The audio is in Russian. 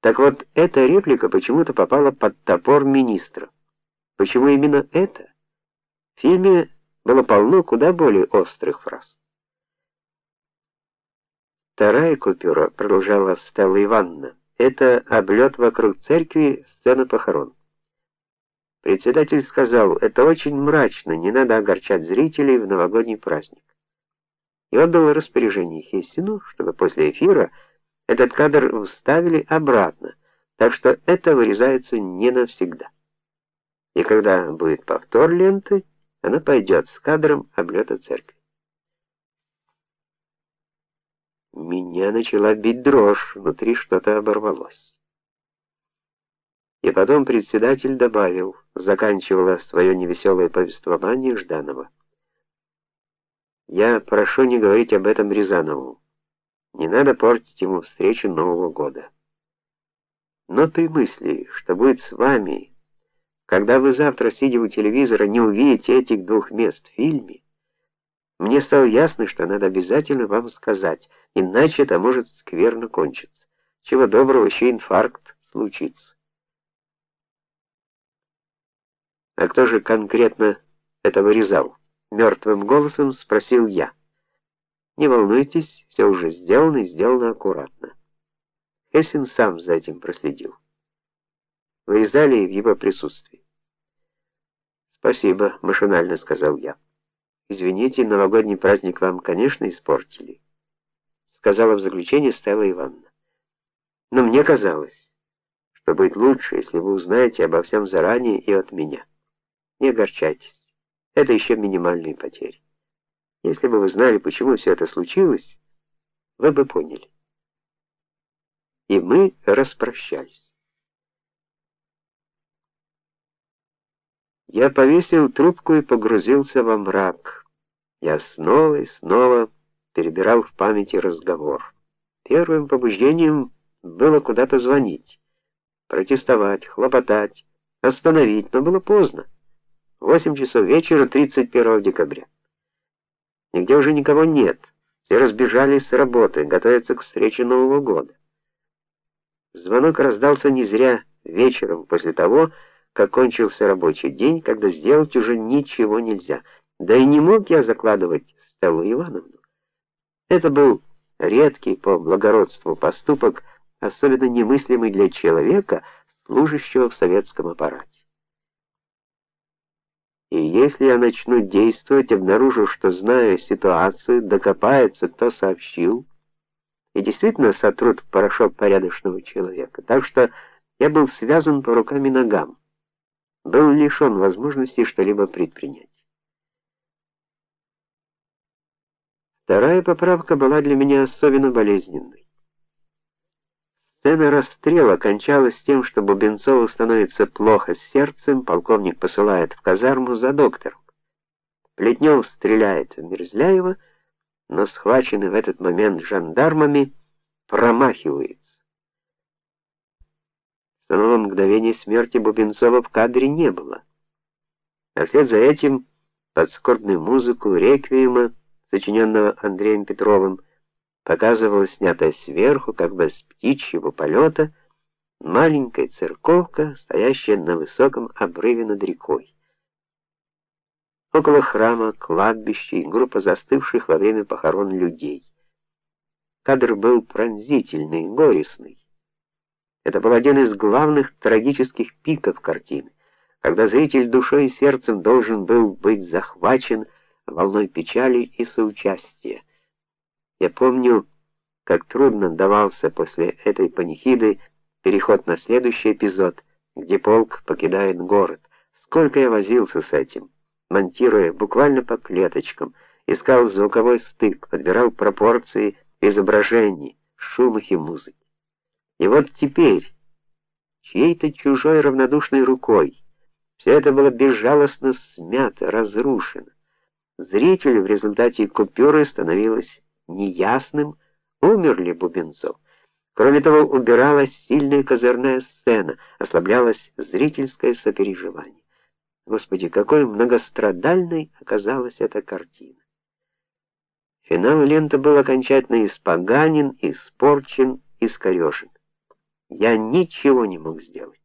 Так вот, эта реплика почему-то попала под топор министра. Почему именно это? В фильме было полно куда более острых фраз. Вторая купюра, продолжала Стелла Ивановна, это облет вокруг церкви, сцена похорон. Председатель сказал: "Это очень мрачно, не надо огорчать зрителей в новогодний праздник". И отдал распоряжение Хессину, чтобы после эфира этот кадр вставили обратно, так что это вырезается не навсегда. И когда будет повтор ленты, она пойдет с кадром облета церкви. Меня начала бить дрожь, внутри что-то оборвалось. И потом председатель добавил, заканчивала свое невеселое повествование Жданова. Я прошу не говорить об этом Рязанову. Не надо портить ему встречу Нового года. Но при мысли, что будет с вами, когда вы завтра, сидя у телевизора, не увидите этих двух мест в фильме, мне стало ясно, что надо обязательно вам сказать, иначе это может скверно кончиться. Чего доброго еще инфаркт случится. А кто же конкретно это вырезал? мертвым голосом спросил я. Не волнуйтесь, все уже сделано и сделано аккуратно. Хессин сам за этим проследил. Вырезали в его присутствии. Спасибо, машинально сказал я. Извините, новогодний праздник вам, конечно, испортили, сказала в заключение Стелла Ивановна. Но мне казалось, что будет лучше, если вы узнаете обо всем заранее и от меня. Не огорчайтесь. Это еще минимальные потери. Если бы вы знали, почему все это случилось, вы бы поняли. И мы распрощались. Я повесил трубку и погрузился во мрак. Я снова и снова перебирал в памяти разговор. Первым побуждением было куда-то звонить, протестовать, хлопотать, остановить, но было поздно. Восемь часов вечера 31 декабря. Нигде уже никого нет. Все разбежались с работы, готовятся к встрече Нового года. Звонок раздался не зря вечером после того, как кончился рабочий день, когда сделать уже ничего нельзя. Да и не мог я закладывать Стеллу Ивановну. Это был редкий по благородству поступок, особенно немыслимый для человека, служащего в советском аппарате. Если я начну действовать, обнаружу, что знаю ситуацию, докопается, кто сообщил, и действительно сотрут порошок порядочного человека. Так что я был связан по рукам и ногам. Был лишен возможности что-либо предпринять. Вторая поправка была для меня особенно болезненной. Сцена расстрела кончалась тем, что Бубенцову становится плохо с сердцем, полковник посылает в казарму за доктором. Плетнев стреляет в Мерзляева, но схваченный в этот момент жандармами промахивается. В самого мгновения смерти Бубенцова в кадре не было. А вслед за этим под скорбную музыку реквиема, сочиненного Андреем Петровым, показывала снятая сверху, как бы с птичьего полета, маленькая церковка, стоящая на высоком обрыве над рекой. Около храма, кладбище и группа застывших во время похорон людей. Кадр был пронзительный, горестный. Это был один из главных трагических пиков картины, когда зритель душой и сердцем должен был быть захвачен волной печали и соучастия. Я помню, как трудно давался после этой панихиды переход на следующий эпизод, где полк покидает город. Сколько я возился с этим, монтируя буквально по клеточкам, искал звуковой стык, подбирал пропорции изображений, шумах и музыки. И вот теперь чьей-то чужой равнодушной рукой все это было безжалостно смято, разрушено. Зрителю в результате купюры становилось неясным, умер ли Бубенцов. Кроме того, убиралась сильная козырная сцена, ослаблялось зрительское сопереживание. Господи, какой многострадальной оказалась эта картина. Финал ленты был окончательно испоганен, испорчен, искорежен. Я ничего не мог сделать.